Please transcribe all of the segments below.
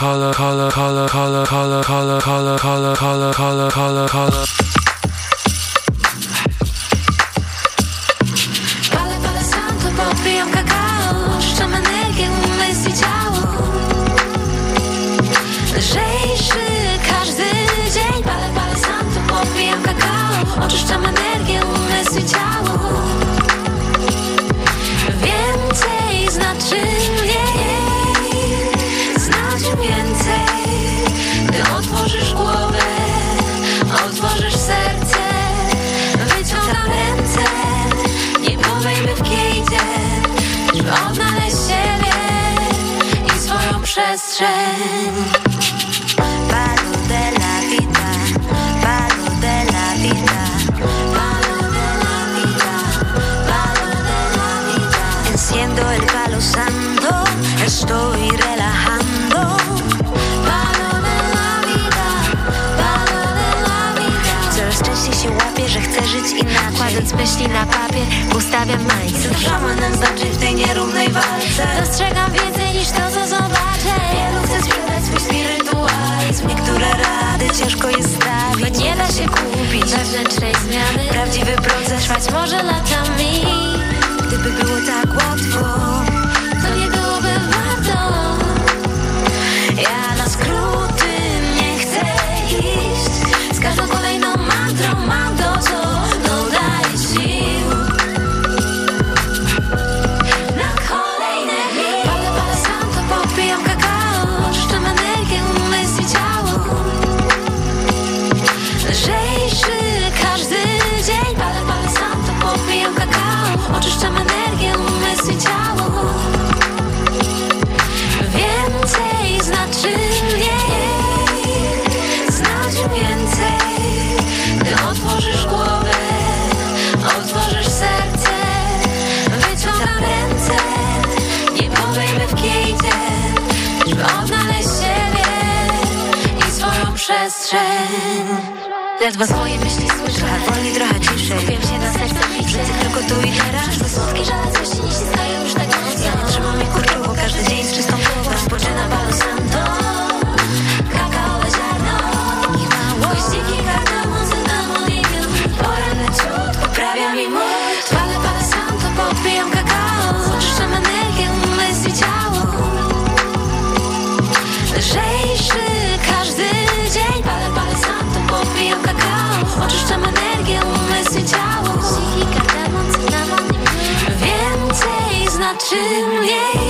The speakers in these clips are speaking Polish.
Color, color, color, color, color, color, color, color, color, color, color. ocean chcę żyć inaczej. Kładąc myśli na papier, ustawiam mindset Jestem szamanem znaczy w tej nierównej walce. Dostrzegam więcej niż to, co zobaczę. Wielu chcę sprzedać myśli rytualizm Niektóre rady ciężko jest stawić. Bo nie da się kupić wewnętrznej zmiany. Prawdziwy proces trwać może latami Gdyby było tak łatwo. Ledwo swoje myśli słyszę. Wolniej, trochę ciszej Skupiam się na serce picie tylko tu i teraz. Czyżby słodkie coś się nie Czy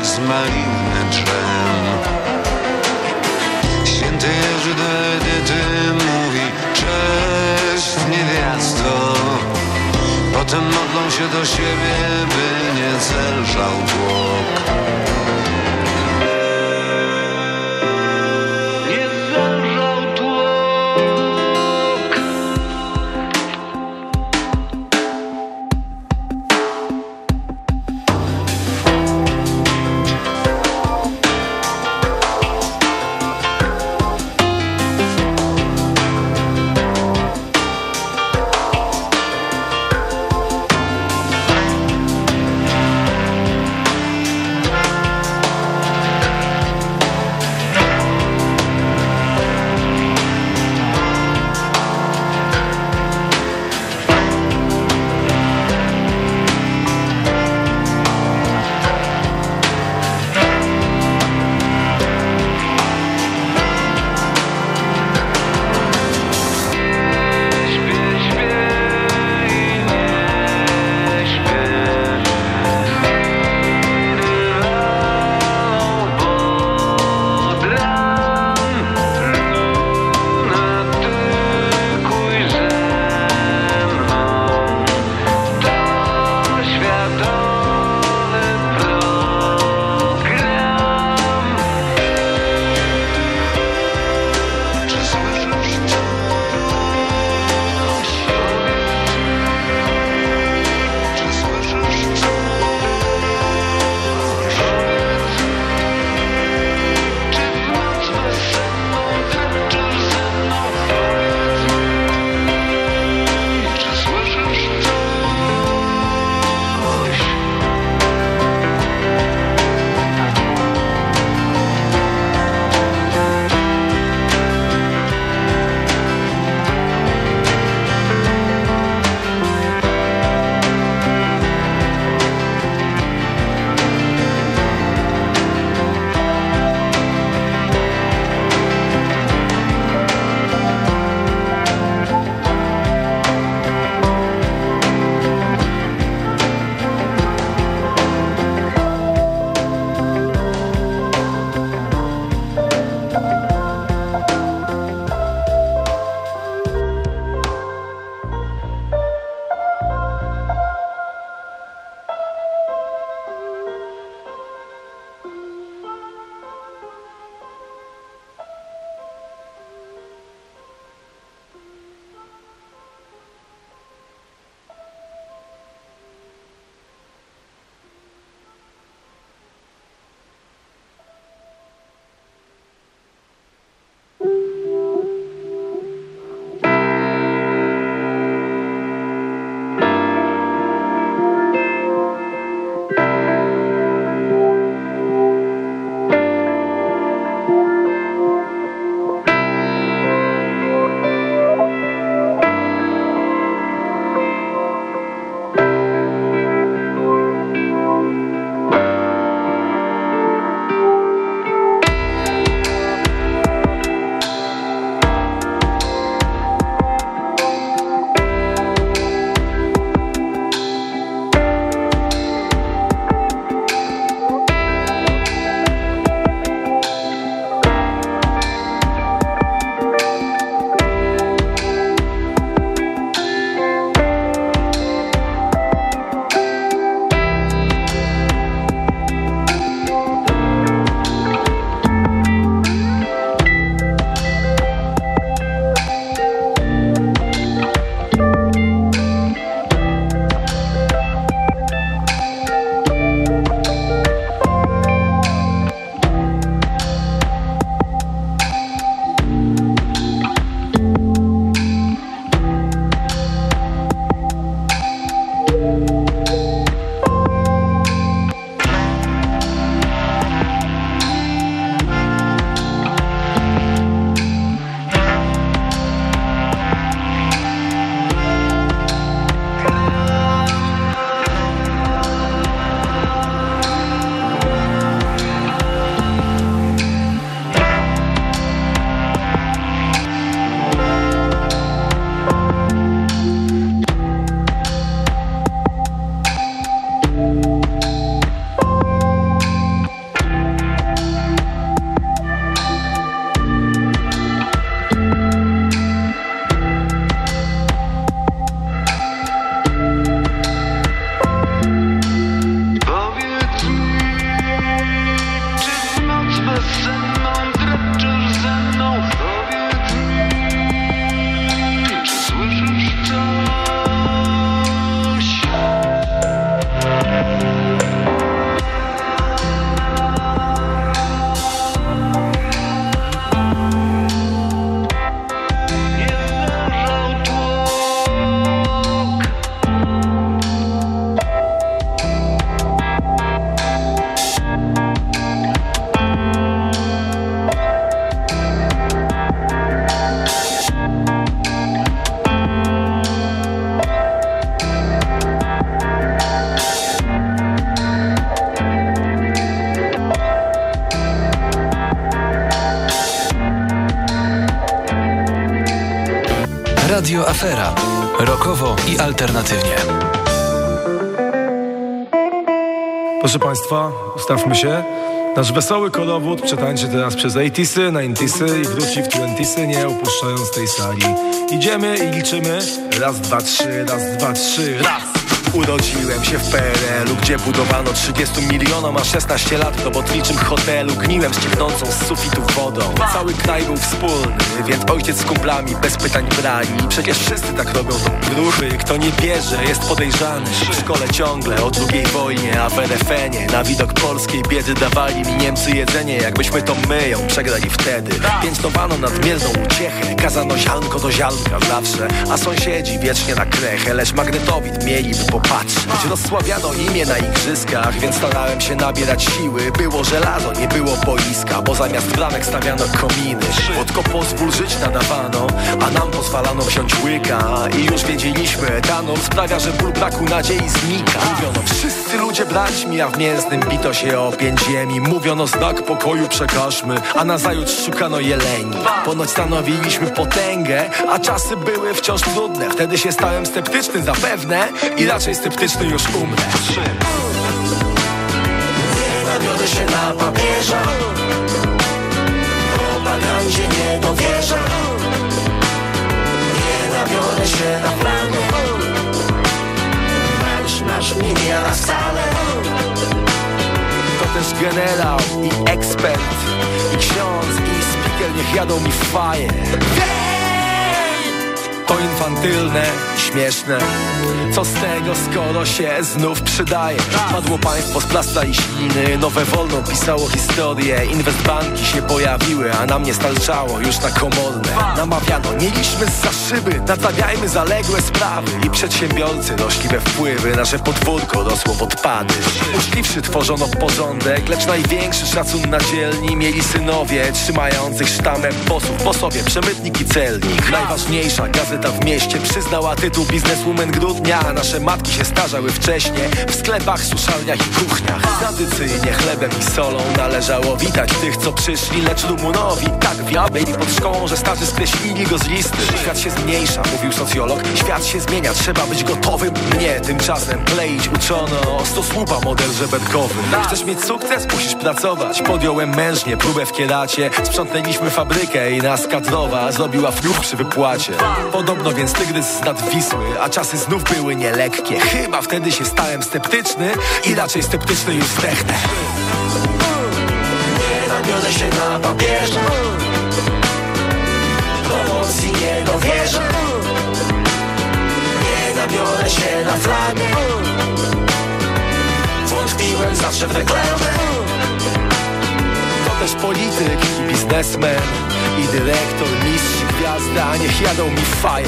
jak z maliny drzem. Święty Jerzy do Edyty mówi Cześć niewiasto Potem modlą się do siebie, by nie zelżał tłok Afera. Rokowo i alternatywnie. Proszę Państwa, ustawmy się. Nasz wesoły kolowód przetańczy teraz przez 80sy, 90sy i wróci w 20sy, nie opuszczając tej sali. Idziemy i liczymy. Raz, dwa, trzy, raz, dwa, trzy, raz! Urodziłem się w PRL-u, gdzie budowano 30 milionom, a 16 lat w robotniczym hotelu. Gniłem ścieknącą z sufitów wodą. Cały kraj był wspólny, więc ojciec z kumplami bez pytań brali Przecież wszyscy tak robią to gruchy, kto nie bierze jest podejrzany. W szkole ciągle o drugiej wojnie, a w RFN-ie Na widok polskiej biedy dawali mi Niemcy jedzenie Jakbyśmy to my ją przegrali wtedy. Piętnowano nadmierną uciechę, kazano ziarnko do ziarnka zawsze A sąsiedzi wiecznie na krechę, lecz magnetowid mieliby po popatrzeć Rozsławiano imię na igrzyskach, więc starałem się nabierać siły. Było żelazo, nie było boiska, bo zamiast bramek stawiano kominy. Podko pozwól żyć nadawano, a nam pozwalano wziąć łyka. I już wiedzieliśmy, etanol sprawia, że ból braku nadziei znika. Mówiono, wszyscy ludzie braćmi, a w mięsnym bito się o pięć ziemi. Mówiono, znak pokoju przekażmy, a nazajutrz szukano jeleni. Ponoć stanowiliśmy potęgę, a czasy były wciąż trudne. Wtedy się stałem sceptyczny zapewne i raczej sceptyczny już umrę. Nie nawiodę się na papieża. Propagandzie nie dowierzam Nie nawiodę się na flagę Marsz, marsz mnie nie jara wcale. To też generał i ekspert. I ksiądz i speaker niech jadą mi w faję to infantylne, śmieszne. Co z tego, skoro się znów przydaje? Padło państwo z plasta i śliny. Nowe wolno pisało historię. Inwestbanki się pojawiły A nam nie starczało już na komorne Namawiano, mieliśmy za szyby. Nadzawiajmy zaległe sprawy. I przedsiębiorcy rośli we wpływy Nasze podwórko rosło w odpady. Uczciwszy tworzono porządek Lecz największy szacun na dzielni Mieli synowie trzymających sztamem posłów. Po sobie przemytnik i celnik. Najważniejsza gazeta w mieście Przyznała tytuł bizneswoman grudnia nasze matki się starzały wcześnie W sklepach, suszalniach i kuchniach. Tradycyjnie chlebem i solą Należało witać tych, co przyszli Lecz Rumunowi tak wiabeli pod szkołą Że starzy skreślili go z listy. Świat się zmniejsza, mówił socjolog. Świat się zmienia, trzeba być gotowym. Mnie tymczasem kleić uczono Sto słupa model żeberkowy Chcesz mieć sukces? Musisz pracować. Podjąłem mężnie próbę w kieracie Sprzątnęliśmy fabrykę i nas kadrowa Zrobiła fluch przy wypłacie Podobno więc tygrys z nad Wisły A czasy znów były nielekkie. Chyba wtedy się stałem sceptyczny I raczej sceptyczny już zdechnę Nie nawiodę się na papieża Promocji nie dowierzam Nie nabiorę się na flagę. Wątpiłem zawsze w reklamę też polityk i biznesmen. I dyrektor, mistrz gwiazda Niech jadą mi faję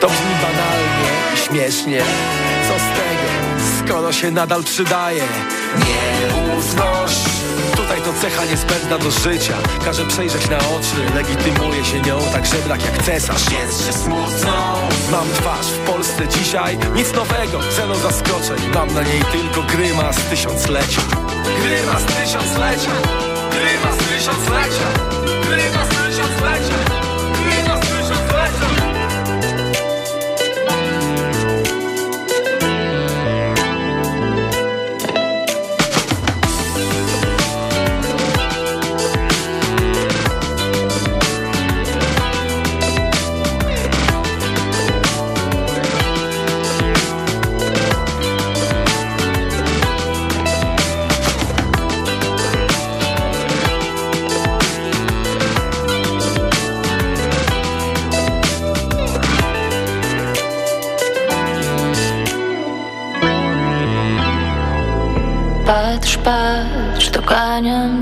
To brzmi banalnie i śmiesznie. Co z tego, skoro się nadal przydaje? Nieufność Tutaj to cecha niezbędna do życia. Każe przejrzeć na oczy Legitymuje się nią tak żebrak jak cesarz. Jest, że smutno. Mam twarz w Polsce dzisiaj. Nic nowego, zero zaskoczeń. Mam na niej tylko grymas tysiąclecia Grymas tysiąclecia. Grymas tysiąclecia. Grymas tysiąclecia. Grymas tysiąclecia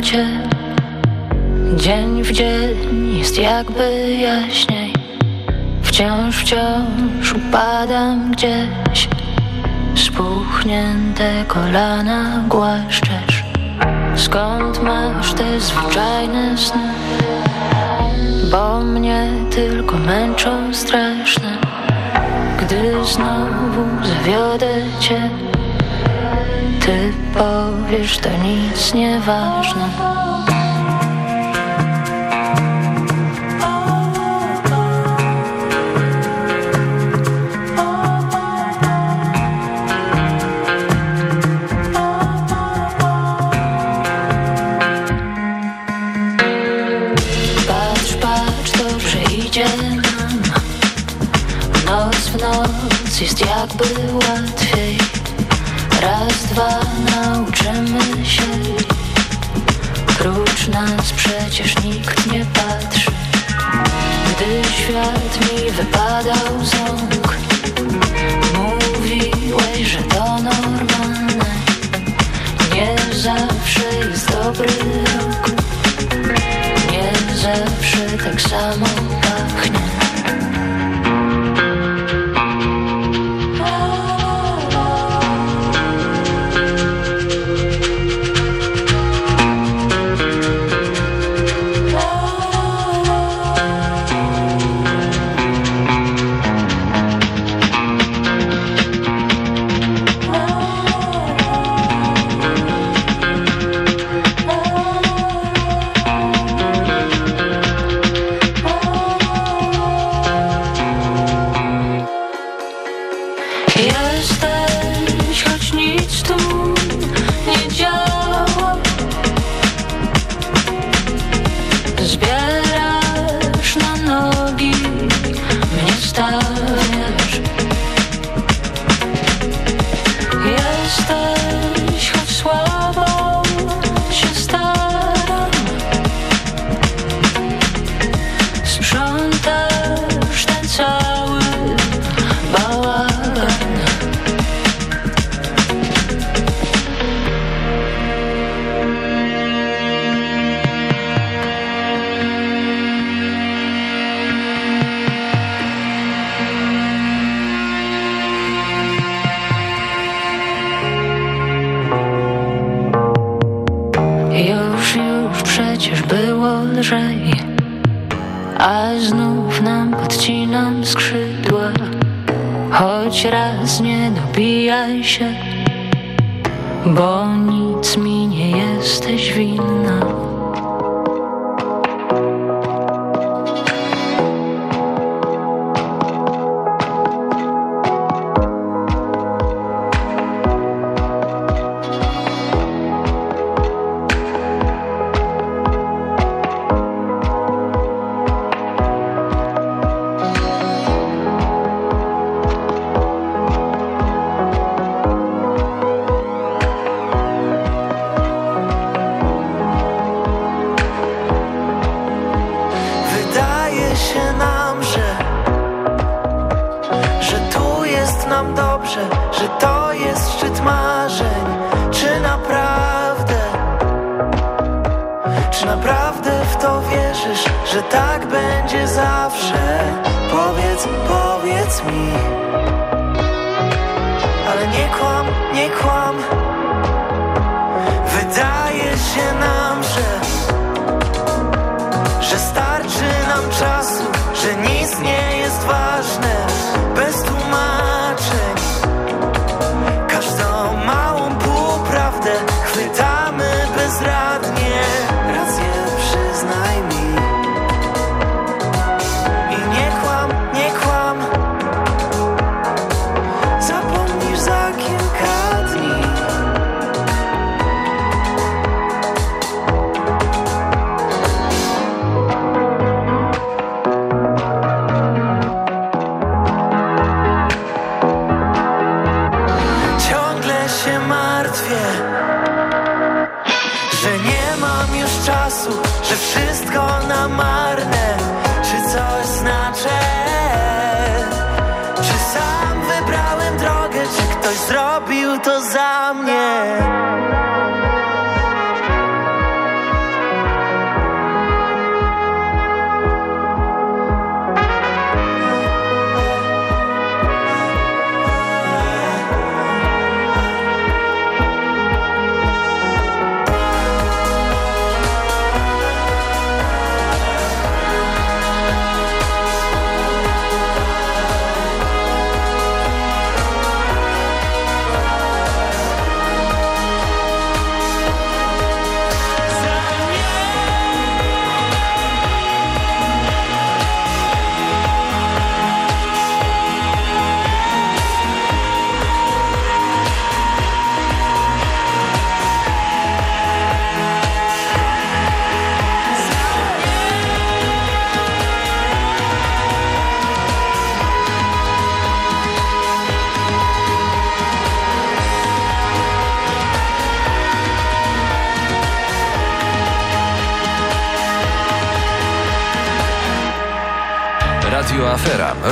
cię. Dzień w dzień jest jakby jaśniej. Wciąż, wciąż upadam gdzieś. Spuchnięte kolana głaszczesz. Skąd masz te zwyczajne sny? Bo mnie tylko męczą straszne. Gdy znowu zawiodę cię ty powiesz, to nic nieważne. Idzie nam. Noc w noc jest jakby łatwo dobijaj się Bo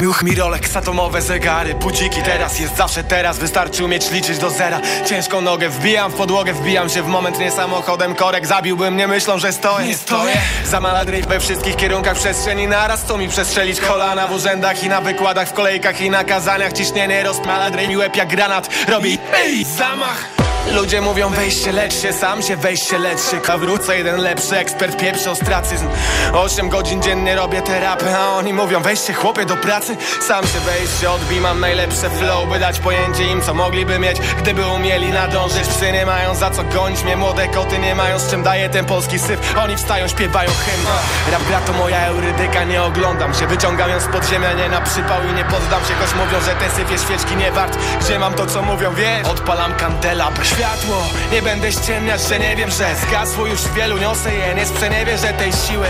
Ruch mi Rolex, atomowe zegary Budziki teraz jest zawsze teraz. Wystarczy umieć liczyć do zera. Ciężką nogę wbijam w podłogę Wbijam się w moment nie samochodem. Korek zabiłbym mnie myślą, że stoję. Nie stoję. Za maladryw we wszystkich kierunkach przestrzeni Naraz. Co mi przestrzelić? Kolana W urzędach i na wykładach W kolejkach i na kazaniach. Ciśnienie rozmaladryw mi łeb jak granat. Robi ej, zamach Ludzie mówią się, lecz się, sam się się, lecz się. A wrócę jeden lepszy ekspert, pieprzy ostracyzm. Osiem godzin dziennie robię terapię A oni mówią się chłopie do pracy. Sam się weź się, odbij, mam najlepsze flow By dać pojęcie im co mogliby mieć. Gdyby umieli nadążyć Psy nie mają za co gonić mnie. Młode koty nie mają z czym daje ten polski syf. Oni wstają, śpiewają hymn. Rap gra to moja eurydyka, nie oglądam się. Wyciągam ją z podziemia, nie na przypał i nie poddam się. Choć mówią, że ten syf jest świeczki nie wart. Gdzie mam to co mówią, wiesz? Odpalam kandelabr światło. Nie będę ściemniać, że nie wiem, że zgasło już wielu. Niosę je Nie sprzeniewierzę tej siły.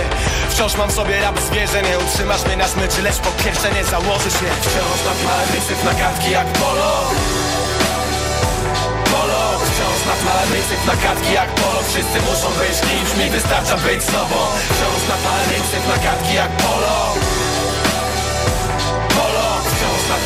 Wciąż mam sobie rap zwierzę Nie utrzymasz mnie na smyczy, lecz po pierwsze nie założysz mnie. Wciąż na syf na kartki jak polo. Polo. Wciąż na syf na kartki jak polo. Wszyscy muszą być kimś, mi wystarcza być sobą Wciąż na syf na kartki jak polo Polo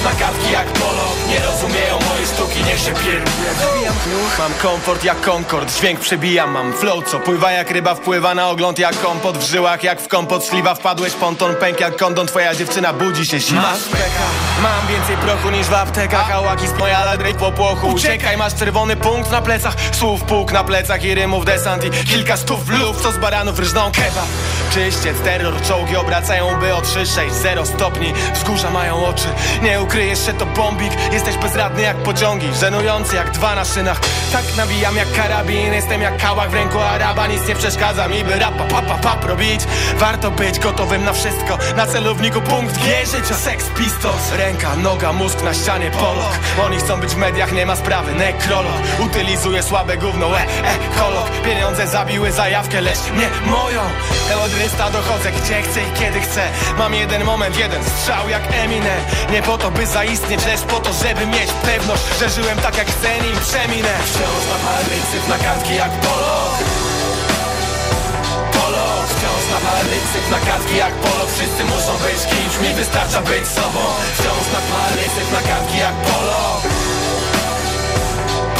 Wciąż na kartki jak polo Nie rozumieją mojej sztuki, niech się pieruje Mam komfort jak Concord, dźwięk przebijam Mam flow, co pływa jak ryba, wpływa na ogląd jak kompot W żyłach jak w kompot, śliwa wpadłeś, ponton pęk jak kondon Twoja dziewczyna budzi się siwa Masz peka, mam więcej prochu niż w aptekach A łaki z moja ladrej po płochu. Uciekaj, masz czerwony punkt na plecach Słów puk na plecach i rymów desant I kilka stów luf, co z baranów ryżną kebab. Czyściec, terror, czołgi obracają by o 3, 6, 0 stopni. Wzgórza mają oczy, nie ukryjesz się to bombik. Jesteś bezradny jak pociągi, żenujący jak dwa na szynach. Tak nabijam jak karabin, jestem jak kałach w ręku Araba. Nic nie przeszkadza mi, by rapa pa, pa, pa, robić. Warto być gotowym na wszystko, na celowniku punkt G życia, Sex Pistols Ręka, noga, mózg na ścianie, polok. Oni chcą być w mediach, nie ma sprawy, nekrolog. Utylizuje słabe gówno, e, e, kolok Pieniądze zabiły zajawkę, lecz nie moją. Teodrysta dochodzę gdzie chcę i kiedy chcę. Mam jeden moment, jeden strzał jak Eminem Nie po to by zaistnieć, lecz po to, żeby mieć pewność Że żyłem tak jak chcę, nim przeminę. Wciąż na parycyt na kartki jak polok Polok Wciąż na parycyt na kartki jak polok Wszyscy muszą być kimś, mi wystarcza być sobą. Wciąż na parycyt na kartki jak polok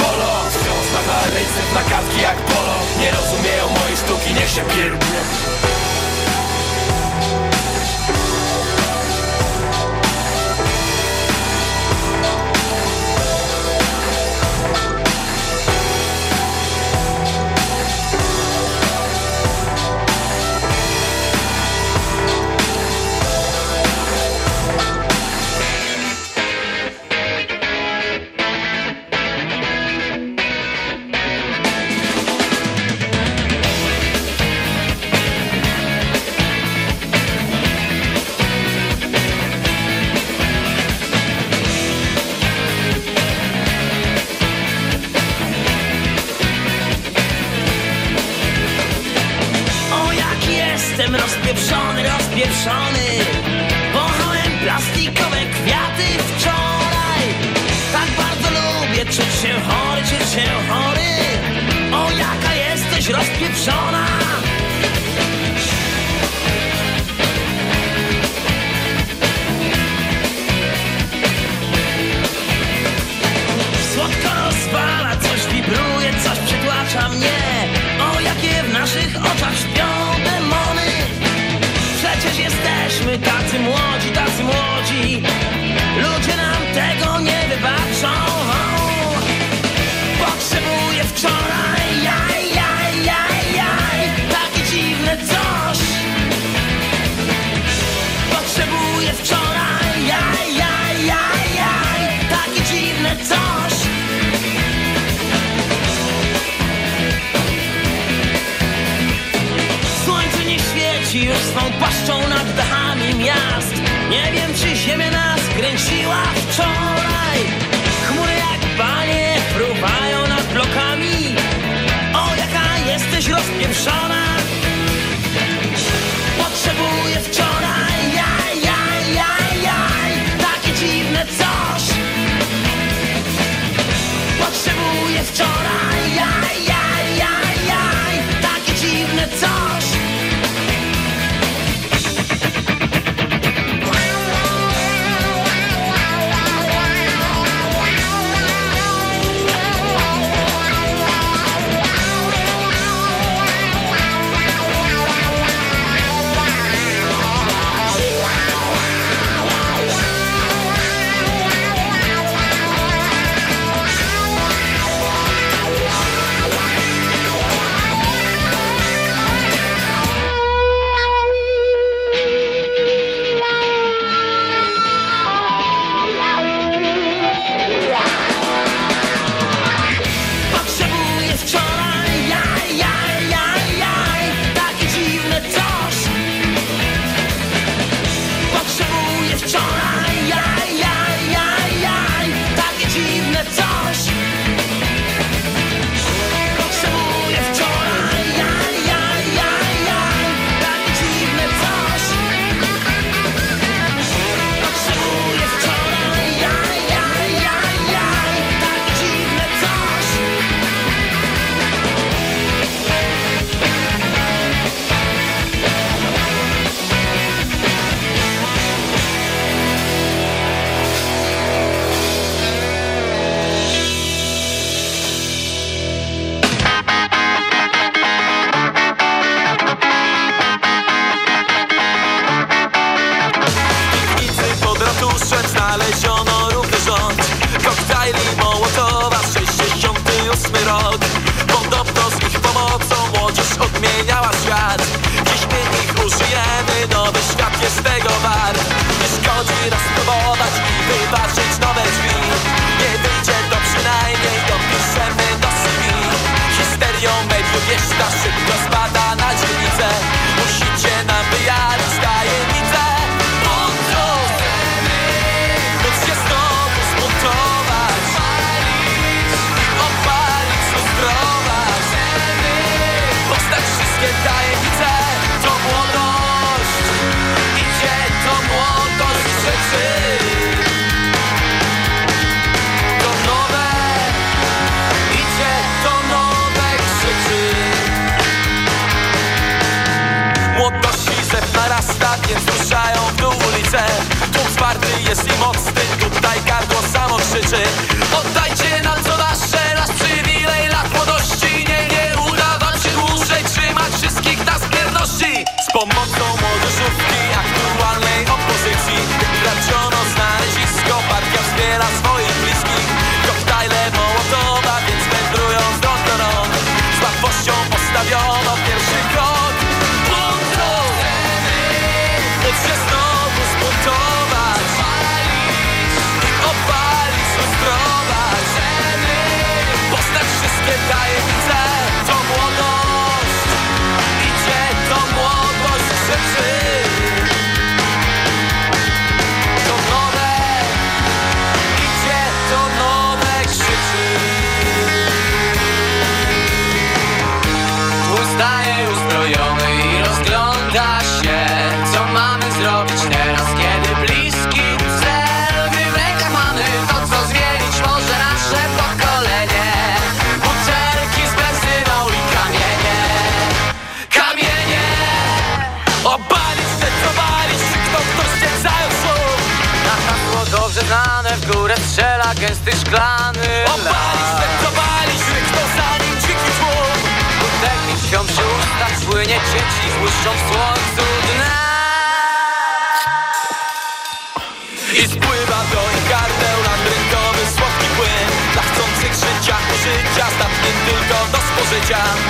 Polok Wciąż na parycyt na kartki jak polok Nie rozumieją mojej sztuki, niech się pierdolą chory, czuć się chory. O jaka jesteś rozpieprzona Kręcą nad dachami miast. Nie wiem czy ziemia nas kręciła wczoraj. Chmury jak panie fruwają nad blokami. O jaka jesteś rozpieprzona Potrzebuję wczoraj jaj, jaj, jaj, jaj. Takie dziwne coś. Potrzebuję wczoraj jaj. Jest im odstyd, tutaj gardło samo krzyczy. lata płynie dzieci Błyszczą w słońcu dna I spływa do ich gardeł Landrynkowy słodki płyn Dla chcących życia użycia Statkiem tylko do spożycia.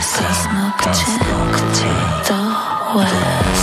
paznokcie do łez.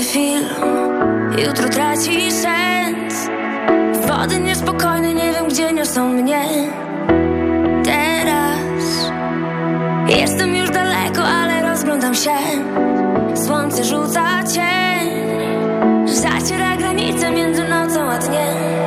Zapętlony film. Jutro traci sens. Wody niespokojne, nie wiem gdzie niosą mnie. Teraz Jestem już daleko, ale rozglądam się. Słońce rzuca cień. Zaciera granice między nocą a dniem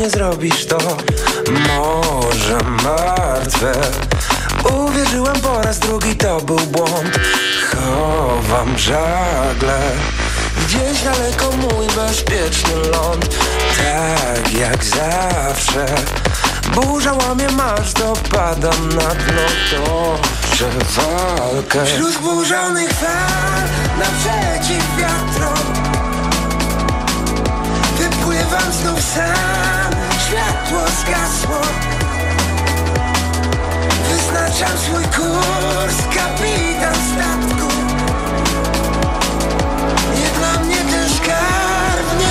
ponownie zrobisz to Może martwe. Uwierzyłem po raz drugi, to był błąd. Chowam żagle Gdzieś daleko mój bezpieczny ląd. Tak jak zawsze Burza łamie masz, dopadam na dno. Toczę walkę. Wśród burzonych fal Naprzeciw wiatrom Wypływam znów sam Światło zgasło. Wyznaczam swój kurs Kapitan statku. Nie dla mnie ten skarb Nie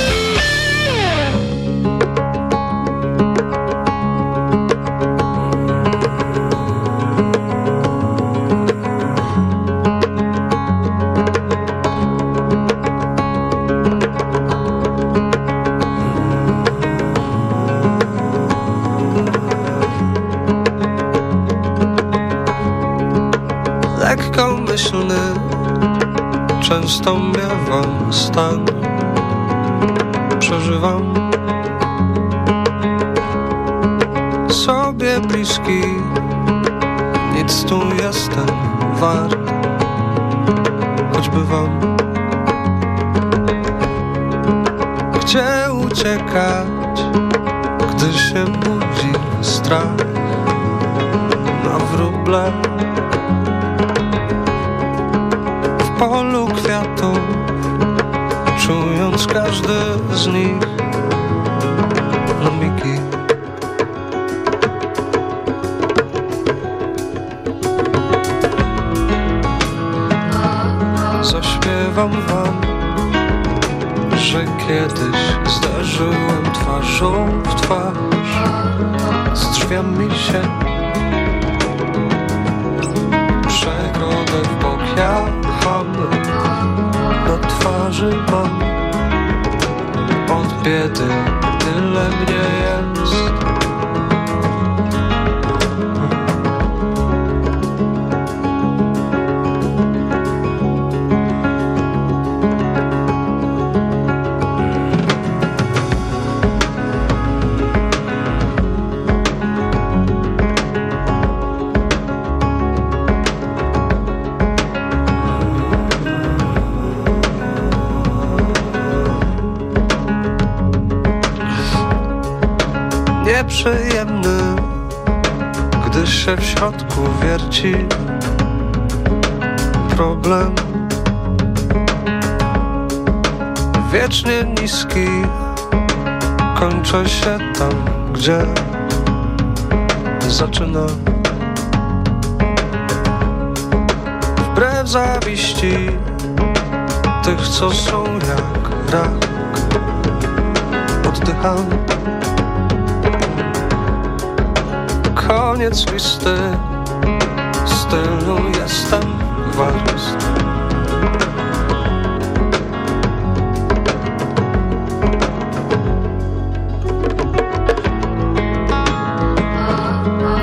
Stan Przeżywam. Sobie bliski Nic tu jestem wart Choćby wam Gdzie uciekać nieprzyjemny Gdy się w środku wierci Problem. Wiecznie niski Kończy się tam, gdzie Zaczyna. Wbrew zawiści Tych, co są jak rak Oddycham koniec listy. Stylu jestem wart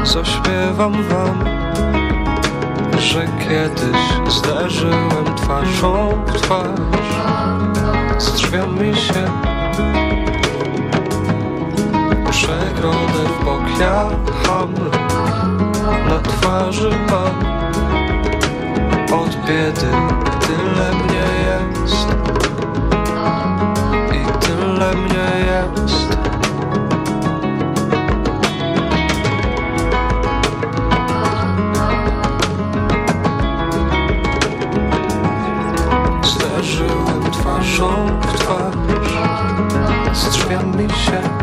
Zaśpiewam wam Że kiedyś zderzyłem twarzą w twarz. Z drzwiami się Przegrodę ja ham Na twarzy mam. Od biedy tyle mnie jest. I tyle mnie jest. Zderzyłem twarzą w twarz. Z drzwiami się